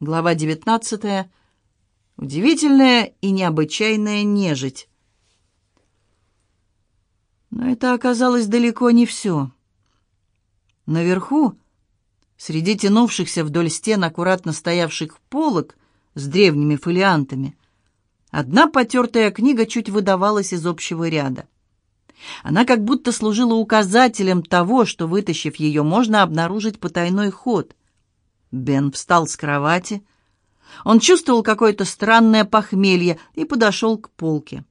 Глава 19. Удивительная и необычайная нежить. Но это оказалось далеко не все. Наверху, среди тянувшихся вдоль стен аккуратно стоявших полок с древними фолиантами, одна потертая книга чуть выдавалась из общего ряда. Она как будто служила указателем того, что, вытащив ее, можно обнаружить потайной ход — Бен встал с кровати. Он чувствовал какое-то странное похмелье и подошел к полке.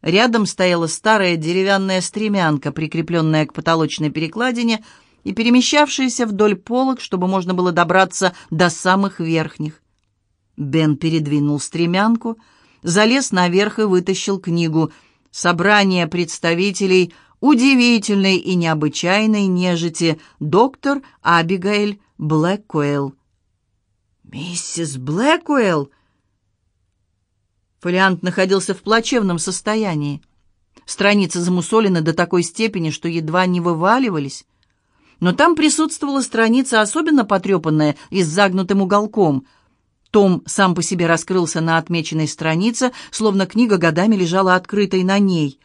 Рядом стояла старая деревянная стремянка, прикрепленная к потолочной перекладине и перемещавшаяся вдоль полок, чтобы можно было добраться до самых верхних. Бен передвинул стремянку, залез наверх и вытащил книгу «Собрание представителей удивительной и необычайной нежити доктор Абигейль Блэкуэлл. «Миссис Блэкуэлл!» Фолиант находился в плачевном состоянии. Страницы замусолены до такой степени, что едва не вываливались. Но там присутствовала страница, особенно потрепанная и с загнутым уголком. Том сам по себе раскрылся на отмеченной странице, словно книга годами лежала открытой на ней.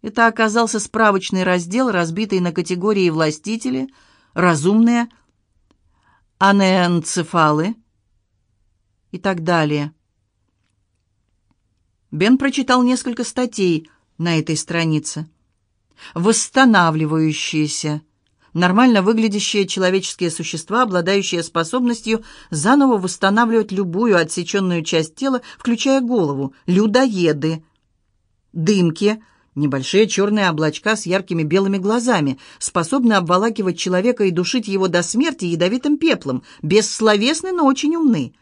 Это оказался справочный раздел, разбитый на категории «властители», «разумные», анеэнцефалы и так далее. Бен прочитал несколько статей на этой странице. Восстанавливающиеся, нормально выглядящие человеческие существа, обладающие способностью заново восстанавливать любую отсеченную часть тела, включая голову, людоеды, дымки, Небольшие черные облачка с яркими белыми глазами, способны обволакивать человека и душить его до смерти ядовитым пеплом, бессловесны, но очень умны.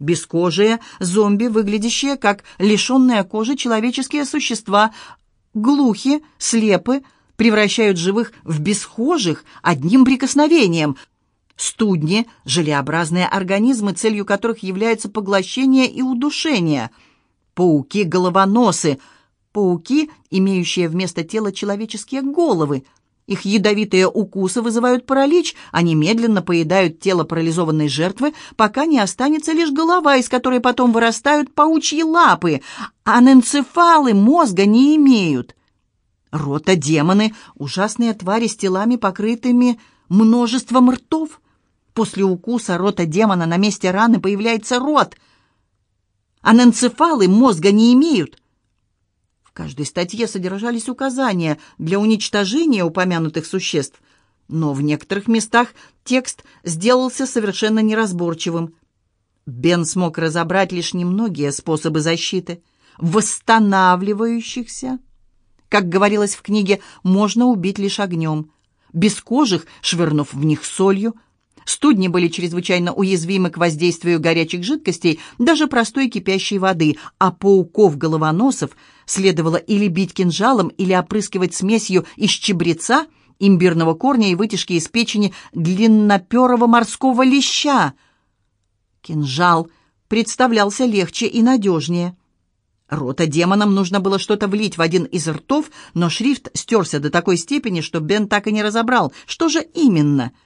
Бескожие, зомби, выглядящие как лишенные кожи человеческие существа, глухи, слепы, превращают живых в бесхожих одним прикосновением. Студни – желеобразные организмы, целью которых является поглощение и удушение. Пауки-головоносы – Пауки, имеющие вместо тела человеческие головы. Их ядовитые укусы вызывают паралич, они медленно поедают тело парализованной жертвы, пока не останется лишь голова, из которой потом вырастают паучьи лапы. Аненцефалы мозга не имеют. Рота-демоны — ужасные твари с телами, покрытыми множеством ртов. После укуса рота-демона на месте раны появляется рот. Аненцефалы мозга не имеют — каждой статье содержались указания для уничтожения упомянутых существ, но в некоторых местах текст сделался совершенно неразборчивым. Бен смог разобрать лишь немногие способы защиты, восстанавливающихся. Как говорилось в книге, можно убить лишь огнем, бескожих, швырнув в них солью – Студни были чрезвычайно уязвимы к воздействию горячих жидкостей, даже простой кипящей воды, а пауков-головоносов следовало или бить кинжалом, или опрыскивать смесью из чебреца, имбирного корня и вытяжки из печени длинноперого морского леща. Кинжал представлялся легче и надежнее. Рота демонам нужно было что-то влить в один из ртов, но шрифт стерся до такой степени, что Бен так и не разобрал, что же именно —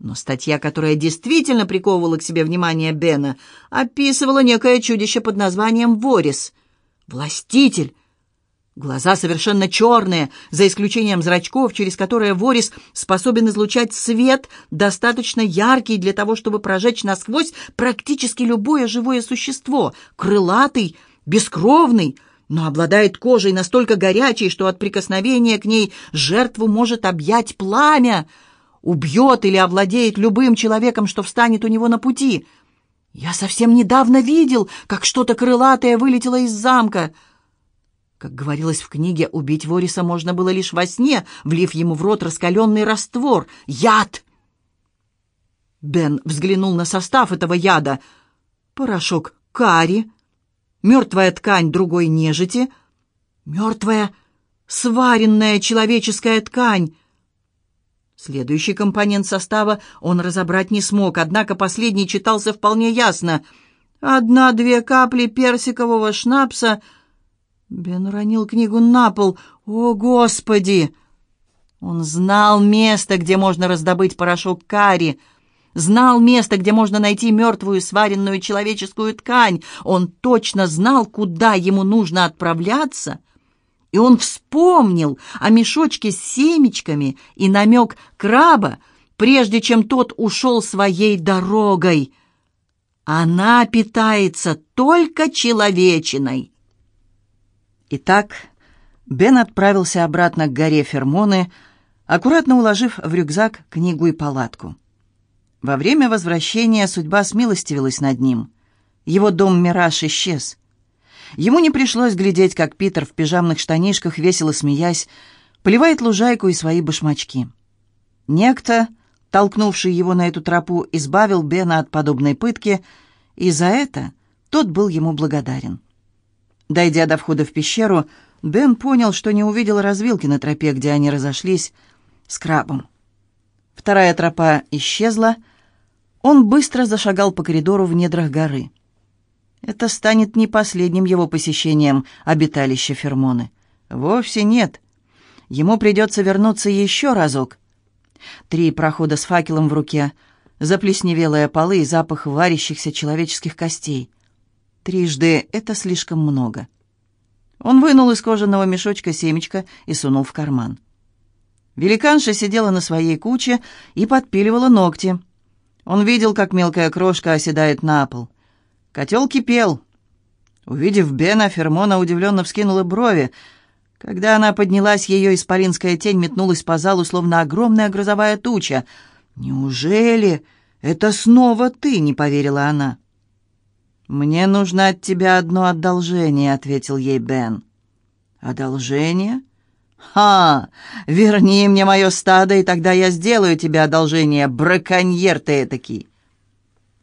но статья, которая действительно приковывала к себе внимание Бена, описывала некое чудище под названием Ворис. Властитель. Глаза совершенно черные, за исключением зрачков, через которые Ворис способен излучать свет, достаточно яркий для того, чтобы прожечь насквозь практически любое живое существо. Крылатый, бескровный, но обладает кожей настолько горячей, что от прикосновения к ней жертву может объять пламя — убьет или овладеет любым человеком, что встанет у него на пути. Я совсем недавно видел, как что-то крылатое вылетело из замка. Как говорилось в книге, убить Вориса можно было лишь во сне, влив ему в рот раскаленный раствор. Яд! Бен взглянул на состав этого яда. Порошок кари, мертвая ткань другой нежити, мертвая сваренная человеческая ткань, Следующий компонент состава он разобрать не смог, однако последний читался вполне ясно. «Одна-две капли персикового шнапса...» Бен уронил книгу на пол. «О, Господи!» Он знал место, где можно раздобыть порошок карри. знал место, где можно найти мертвую сваренную человеческую ткань. Он точно знал, куда ему нужно отправляться. И он вспомнил о мешочке с семечками и намек краба, прежде чем тот ушел своей дорогой. Она питается только человечиной. Итак, Бен отправился обратно к горе Фермоны, аккуратно уложив в рюкзак книгу и палатку. Во время возвращения судьба смилостивилась над ним. Его дом-мираж исчез. Ему не пришлось глядеть, как Питер в пижамных штанишках, весело смеясь, поливает лужайку и свои башмачки. Некто, толкнувший его на эту тропу, избавил Бена от подобной пытки, и за это тот был ему благодарен. Дойдя до входа в пещеру, Бен понял, что не увидел развилки на тропе, где они разошлись с крабом. Вторая тропа исчезла, он быстро зашагал по коридору в недрах горы. Это станет не последним его посещением обиталища Фермоны. Вовсе нет. Ему придется вернуться еще разок. Три прохода с факелом в руке, заплесневелые полы и запах варящихся человеческих костей. Трижды это слишком много. Он вынул из кожаного мешочка семечко и сунул в карман. Великанша сидела на своей куче и подпиливала ногти. Он видел, как мелкая крошка оседает на пол. Котел кипел. Увидев Бена, Фермона удивленно вскинула брови. Когда она поднялась, ее исполинская тень метнулась по залу, словно огромная грозовая туча. «Неужели это снова ты?» — не поверила она. «Мне нужно от тебя одно одолжение», — ответил ей Бен. «Одолжение?» «Ха! Верни мне мое стадо, и тогда я сделаю тебе одолжение, браконьер ты этакий!»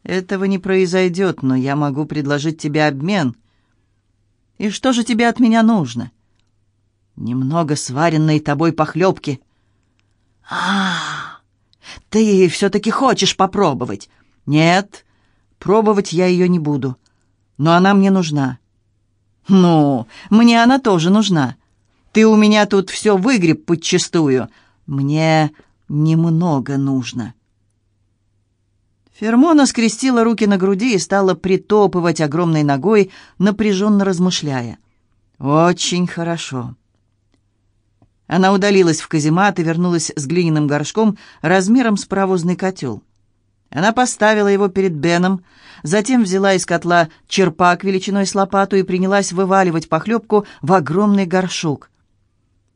«Этого не произойдет, но я могу предложить тебе обмен». «И что же тебе от меня нужно?» «Немного сваренной тобой похлебки». «А, ты все-таки хочешь попробовать?» «Нет, пробовать я ее не буду, но она мне нужна». «Ну, мне она тоже нужна». Ты у меня тут все выгреб подчистую. Мне немного нужно». Фермона скрестила руки на груди и стала притопывать огромной ногой, напряженно размышляя. «Очень хорошо». Она удалилась в каземат и вернулась с глиняным горшком размером с паровозный котел. Она поставила его перед Беном, затем взяла из котла черпак величиной с лопату и принялась вываливать похлебку в огромный горшок.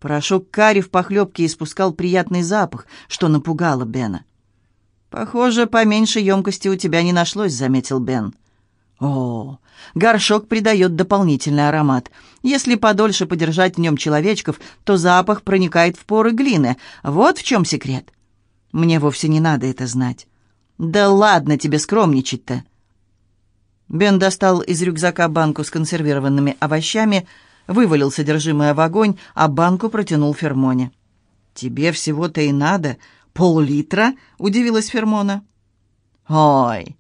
Порошок карри в похлебке испускал приятный запах, что напугало Бена. «Похоже, поменьше емкости у тебя не нашлось», — заметил Бен. «О, горшок придает дополнительный аромат. Если подольше подержать в нем человечков, то запах проникает в поры глины. Вот в чем секрет. Мне вовсе не надо это знать». «Да ладно тебе скромничать-то!» Бен достал из рюкзака банку с консервированными овощами, — вывалил содержимое в огонь, а банку протянул Фермоне. «Тебе всего-то и надо. Пол-литра?» — удивилась Фермона. «Ой!»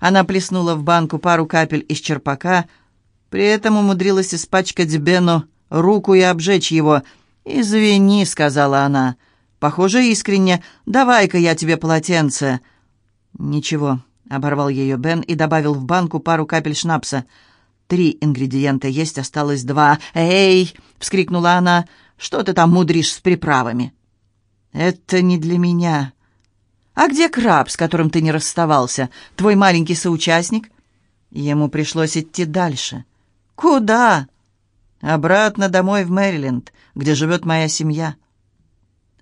Она плеснула в банку пару капель из черпака, при этом умудрилась испачкать Бену руку и обжечь его. «Извини», — сказала она. «Похоже, искренне. Давай-ка я тебе полотенце». «Ничего», — оборвал ее Бен и добавил в банку пару капель шнапса. Три ингредиента есть, осталось два. «Эй!» — вскрикнула она. «Что ты там мудришь с приправами?» «Это не для меня». «А где краб, с которым ты не расставался? Твой маленький соучастник?» Ему пришлось идти дальше. «Куда?» «Обратно домой в Мэриленд, где живет моя семья».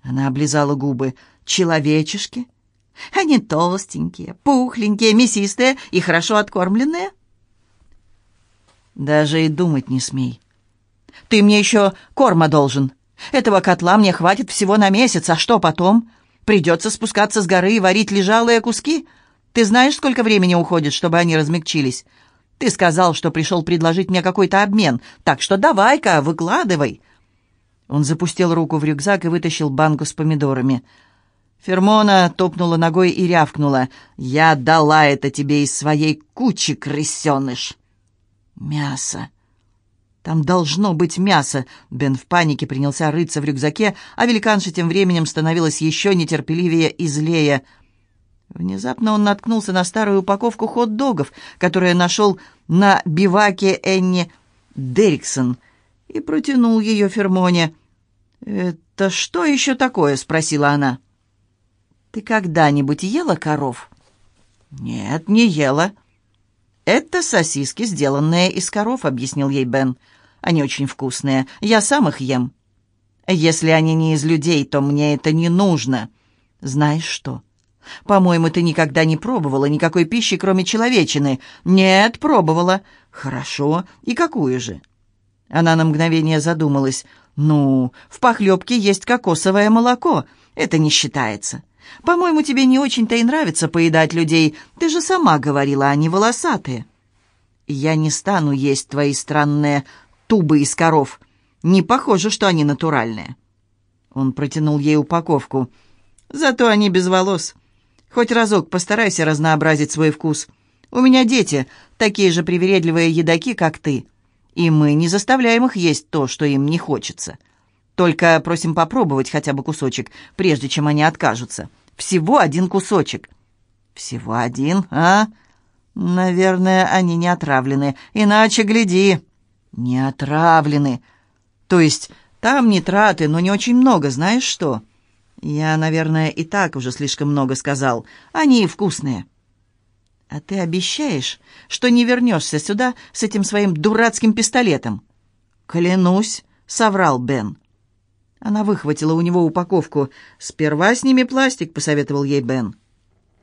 Она облизала губы. «Человечешки? Они толстенькие, пухленькие, мясистые и хорошо откормленные?» Даже и думать не смей. Ты мне еще корма должен. Этого котла мне хватит всего на месяц, а что потом? Придется спускаться с горы и варить лежалые куски? Ты знаешь, сколько времени уходит, чтобы они размягчились? Ты сказал, что пришел предложить мне какой-то обмен, так что давай-ка, выкладывай». Он запустил руку в рюкзак и вытащил банку с помидорами. Фермона топнула ногой и рявкнула. «Я дала это тебе из своей кучи, крысеныш!» «Мясо! Там должно быть мясо!» Бен в панике принялся рыться в рюкзаке, а великанша тем временем становилась еще нетерпеливее и злее. Внезапно он наткнулся на старую упаковку хот-догов, которую нашел на биваке Энни Дерриксон, и протянул ее Фермоне. «Это что еще такое?» — спросила она. «Ты когда-нибудь ела коров?» «Нет, не ела». «Это сосиски, сделанные из коров», — объяснил ей Бен. «Они очень вкусные. Я сам их ем». «Если они не из людей, то мне это не нужно». «Знаешь что?» «По-моему, ты никогда не пробовала никакой пищи, кроме человечины». «Нет, пробовала». «Хорошо. И какую же?» Она на мгновение задумалась. «Ну, в похлебке есть кокосовое молоко. Это не считается». По-моему, тебе не очень-то и нравится поедать людей. Ты же сама говорила, они волосатые. Я не стану есть твои странные тубы из коров. Не похоже, что они натуральные. Он протянул ей упаковку. Зато они без волос. Хоть разок постарайся разнообразить свой вкус. У меня дети, такие же привередливые едоки, как ты. И мы не заставляем их есть то, что им не хочется. Только просим попробовать хотя бы кусочек, прежде чем они откажутся. Всего один кусочек». «Всего один, а? Наверное, они не отравлены. Иначе гляди». «Не отравлены. То есть там нитраты, но не очень много, знаешь что?» «Я, наверное, и так уже слишком много сказал. Они вкусные». «А ты обещаешь, что не вернешься сюда с этим своим дурацким пистолетом?» «Клянусь», — соврал Бен. Она выхватила у него упаковку. «Сперва сними пластик», — посоветовал ей Бен.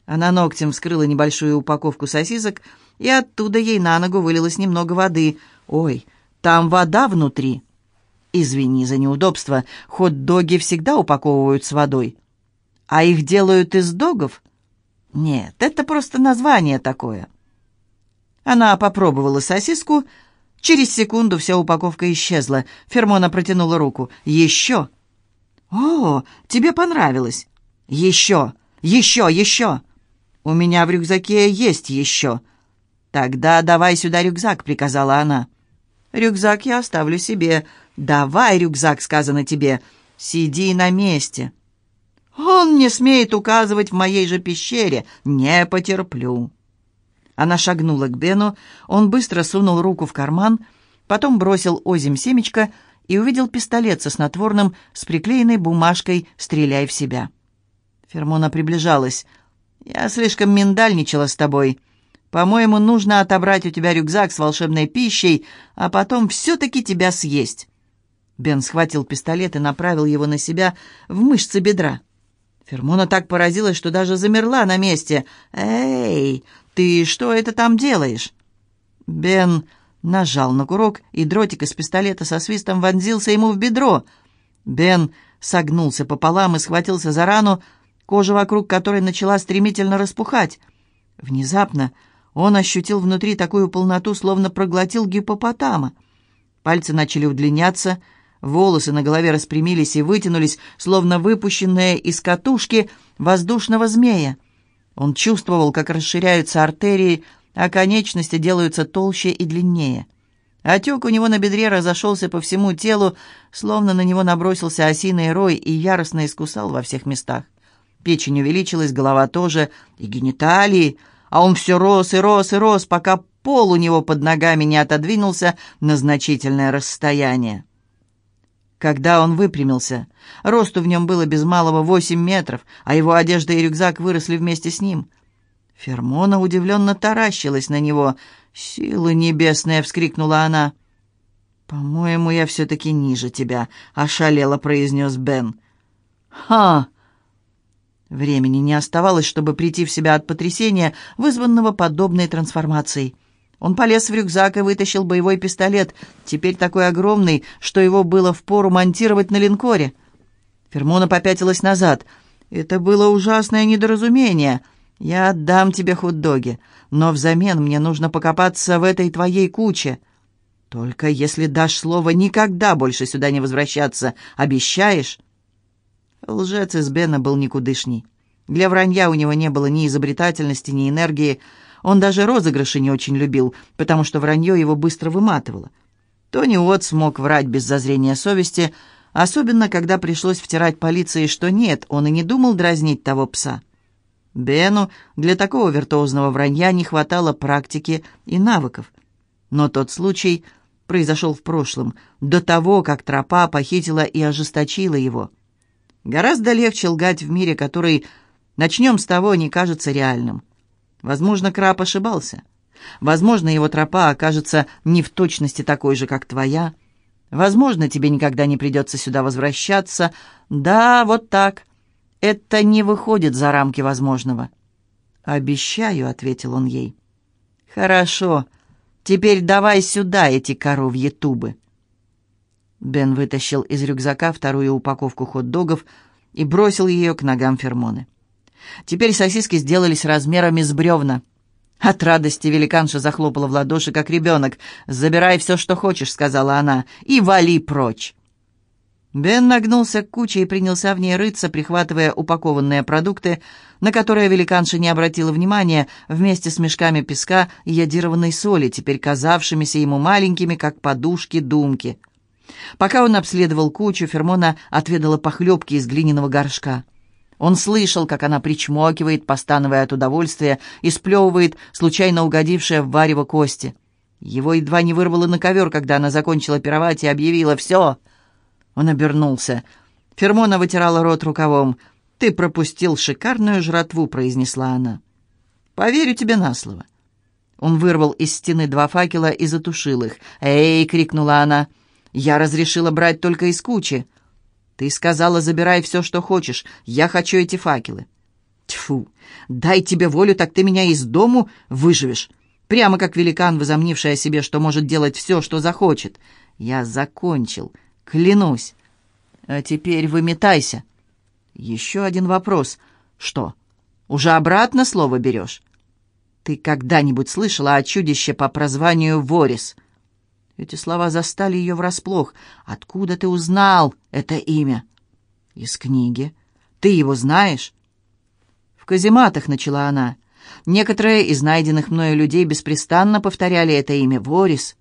Она ногтем вскрыла небольшую упаковку сосисок, и оттуда ей на ногу вылилось немного воды. «Ой, там вода внутри!» «Извини за неудобство, хот-доги всегда упаковывают с водой». «А их делают из догов?» «Нет, это просто название такое». Она попробовала сосиску, — Через секунду вся упаковка исчезла. Фермона протянула руку. «Еще!» «О, тебе понравилось!» «Еще! Еще! Еще!» «У меня в рюкзаке есть еще!» «Тогда давай сюда рюкзак», — приказала она. «Рюкзак я оставлю себе». «Давай рюкзак», — сказано тебе. «Сиди на месте». «Он не смеет указывать в моей же пещере. Не потерплю». Она шагнула к Бену, он быстро сунул руку в карман, потом бросил озим семечко и увидел пистолет со снотворным с приклеенной бумажкой «Стреляй в себя». Фермона приближалась. «Я слишком миндальничала с тобой. По-моему, нужно отобрать у тебя рюкзак с волшебной пищей, а потом все-таки тебя съесть». Бен схватил пистолет и направил его на себя в мышцы бедра. Фермона так поразилась, что даже замерла на месте. «Эй, «Ты что это там делаешь?» Бен нажал на курок, и дротик из пистолета со свистом вонзился ему в бедро. Бен согнулся пополам и схватился за рану, кожа вокруг которой начала стремительно распухать. Внезапно он ощутил внутри такую полноту, словно проглотил гипопотама. Пальцы начали удлиняться, волосы на голове распрямились и вытянулись, словно выпущенные из катушки воздушного змея. Он чувствовал, как расширяются артерии, а конечности делаются толще и длиннее. Отек у него на бедре разошелся по всему телу, словно на него набросился осиный рой и яростно искусал во всех местах. Печень увеличилась, голова тоже, и гениталии, а он все рос и рос и рос, пока пол у него под ногами не отодвинулся на значительное расстояние. Когда он выпрямился, росту в нем было без малого восемь метров, а его одежда и рюкзак выросли вместе с ним. Фермона удивленно таращилась на него. «Силы небесные!» — вскрикнула она. «По-моему, я все-таки ниже тебя», — ошалело произнес Бен. «Ха!» Времени не оставалось, чтобы прийти в себя от потрясения, вызванного подобной трансформацией. Он полез в рюкзак и вытащил боевой пистолет, теперь такой огромный, что его было впору монтировать на линкоре. Фермона попятилась назад. «Это было ужасное недоразумение. Я отдам тебе хот-доги, но взамен мне нужно покопаться в этой твоей куче. Только если дашь слово никогда больше сюда не возвращаться, обещаешь?» Лжец из Бена был никудышний. Для вранья у него не было ни изобретательности, ни энергии, он даже розыгрыши не очень любил, потому что вранье его быстро выматывало. Тони Уотт смог врать без зазрения совести, особенно когда пришлось втирать полиции, что нет, он и не думал дразнить того пса. Бену для такого виртуозного вранья не хватало практики и навыков. Но тот случай произошел в прошлом, до того, как тропа похитила и ожесточила его. Гораздо легче лгать в мире, который, начнем с того, не кажется реальным. Возможно, Краб ошибался. Возможно, его тропа окажется не в точности такой же, как твоя. Возможно, тебе никогда не придется сюда возвращаться. Да, вот так. Это не выходит за рамки возможного. «Обещаю», — ответил он ей. «Хорошо. Теперь давай сюда эти коровьи тубы». Бен вытащил из рюкзака вторую упаковку хот-догов и бросил ее к ногам Фермоны. Теперь сосиски сделались размерами с бревна. От радости великанша захлопала в ладоши, как ребенок. «Забирай все, что хочешь», — сказала она, — «и вали прочь». Бен нагнулся к куче и принялся в ней рыться, прихватывая упакованные продукты, на которые великанша не обратила внимания, вместе с мешками песка и ядированной соли, теперь казавшимися ему маленькими, как подушки-думки. Пока он обследовал кучу, Фермона отведала похлебки из глиняного горшка. Он слышал, как она причмокивает, постановая от удовольствия, и сплевывает случайно угодившее в варево кости. Его едва не вырвало на ковер, когда она закончила пировать и объявила «Все!» Он обернулся. Фермона вытирала рот рукавом. «Ты пропустил шикарную жратву», — произнесла она. «Поверю тебе на слово». Он вырвал из стены два факела и затушил их. «Эй!» — крикнула она. «Я разрешила брать только из кучи». «Ты сказала, забирай все, что хочешь. Я хочу эти факелы». «Тьфу! Дай тебе волю, так ты меня из дому выживешь. Прямо как великан, возомнивший о себе, что может делать все, что захочет. Я закончил. Клянусь. А теперь выметайся. Еще один вопрос. Что, уже обратно слово берешь? Ты когда-нибудь слышала о чудище по прозванию Ворис? Эти слова застали ее врасплох. Откуда ты узнал это имя? Из книги. Ты его знаешь? В казематах начала она. Некоторые из найденных мною людей беспрестанно повторяли это имя Ворис.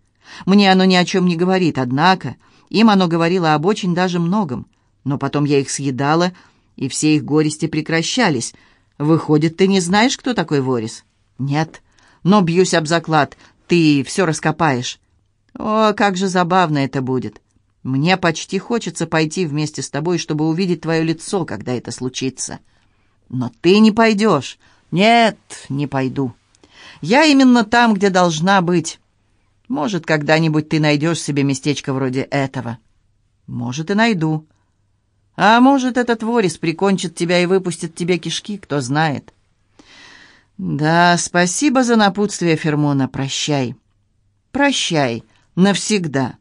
Мне оно ни о чем не говорит, однако им оно говорило об очень даже многом. Но потом я их съедала, и все их горести прекращались. Выходит, ты не знаешь, кто такой Ворис? Нет. Но бьюсь об заклад, ты все раскопаешь. О, как же забавно это будет. Мне почти хочется пойти вместе с тобой, чтобы увидеть твое лицо, когда это случится. Но ты не пойдешь. Нет, не пойду. Я именно там, где должна быть. Может, когда-нибудь ты найдешь себе местечко вроде этого. Может, и найду. А может, этот ворис прикончит тебя и выпустит тебе кишки, кто знает. Да, спасибо за напутствие, Фермона, прощай. Прощай, навсегда.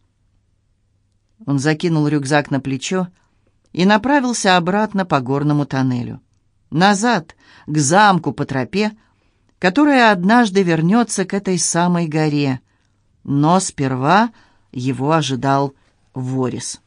Он закинул рюкзак на плечо и направился обратно по горному тоннелю. Назад, к замку по тропе, которая однажды вернется к этой самой горе — но сперва его ожидал Ворис.